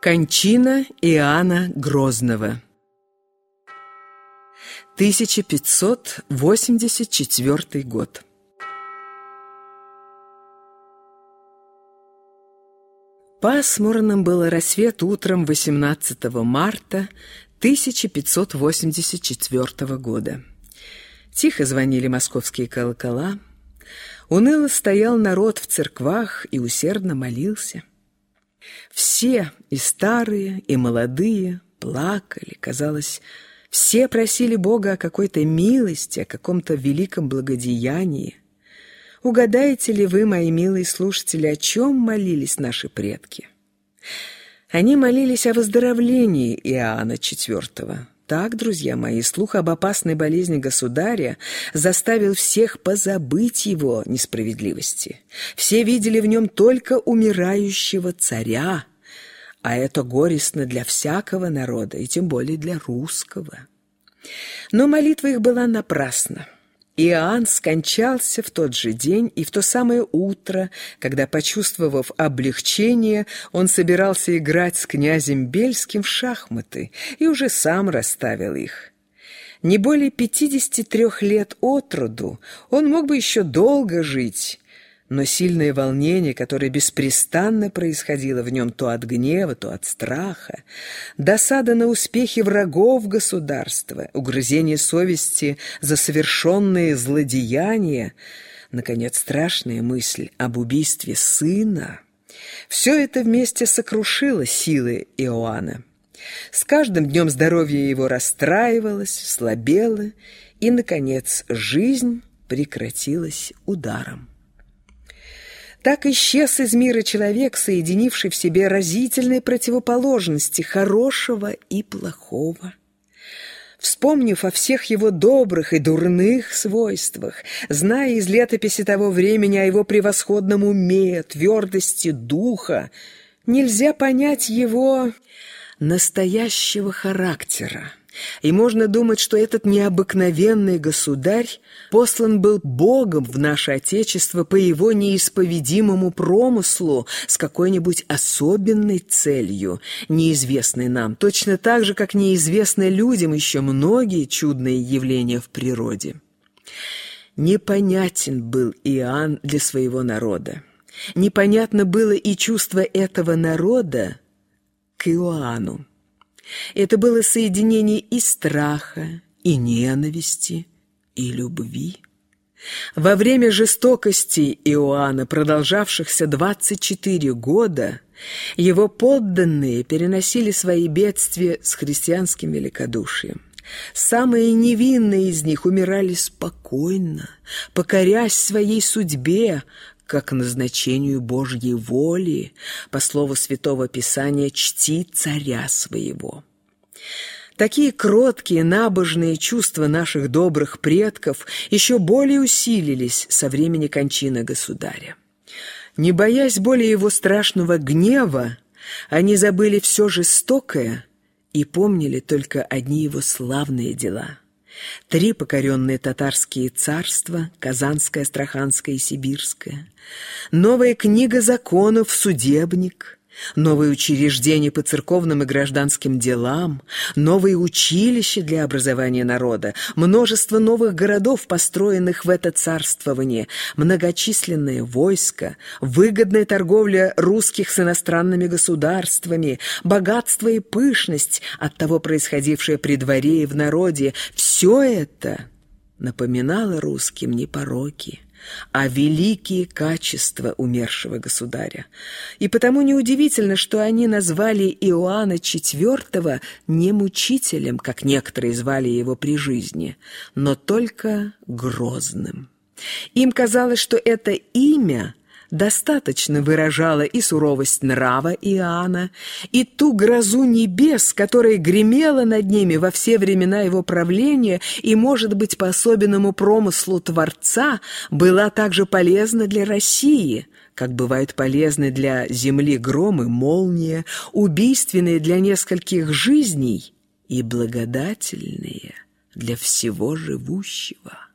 Кончина Иоанна Грозного 1584 год Пасмурным был рассвет утром 18 марта 1584 года. Тихо звонили московские колокола, уныло стоял народ в церквах и усердно молился. Все, и старые, и молодые, плакали, казалось, все просили Бога о какой-то милости, о каком-то великом благодеянии. Угадаете ли вы, мои милые слушатели, о чем молились наши предки? Они молились о выздоровлении Иоанна IV. Так, друзья мои, слух об опасной болезни государя заставил всех позабыть его несправедливости. Все видели в нем только умирающего царя, а это горестно для всякого народа, и тем более для русского. Но молитва их была напрасна. Иоанн скончался в тот же день и в то самое утро, когда, почувствовав облегчение, он собирался играть с князем Бельским в шахматы и уже сам расставил их. Не более 53 лет от роду он мог бы еще долго жить, но сильное волнение, которое беспрестанно происходило в нем то от гнева, то от страха, досада на успехи врагов государства, угрызение совести за совершенные злодеяния, наконец, страшная мысль об убийстве сына, все это вместе сокрушило силы Иоанна. С каждым днем здоровье его расстраивалось, слабело, и, наконец, жизнь прекратилась ударом. Так исчез из мира человек, соединивший в себе разительные противоположности хорошего и плохого. Вспомнив о всех его добрых и дурных свойствах, зная из летописи того времени о его превосходном уме, твердости духа, нельзя понять его настоящего характера. И можно думать, что этот необыкновенный государь послан был Богом в наше Отечество по его неисповедимому промыслу с какой-нибудь особенной целью, неизвестной нам, точно так же, как неизвестны людям еще многие чудные явления в природе. Непонятен был Иоанн для своего народа. Непонятно было и чувство этого народа к Иоанну. Это было соединение и страха, и ненависти, и любви. Во время жестокости Иоанна, продолжавшихся 24 года, его подданные переносили свои бедствия с христианским великодушием. Самые невинные из них умирали спокойно, покорясь своей судьбе, как назначению Божьей воли, по слову Святого Писания, чти царя своего. Такие кроткие, набожные чувства наших добрых предков еще более усилились со времени кончины государя. Не боясь более его страшного гнева, они забыли все жестокое и помнили только одни его славные дела – Три покоренные татарские царства, Казанское, Астраханское и Сибирское. Новая книга законов «Судебник», новые учреждения по церковным и гражданским делам, новые училища для образования народа, множество новых городов, построенных в это царствование, многочисленное войско, выгодная торговля русских с иностранными государствами, богатство и пышность, от того происходившее при дворе и в народе, все это напоминало русским не пороки, а великие качества умершего государя. И потому неудивительно, что они назвали Иоанна IV не мучителем, как некоторые звали его при жизни, но только грозным. Им казалось, что это имя достаточно выражала и суровость нрава Иоанна, и ту грозу небес, которая гремела над ними во все времена его правления и, может быть, по особенному промыслу Творца, была также полезна для России, как бывают полезны для земли громы, молния, убийственные для нескольких жизней и благодательные для всего живущего.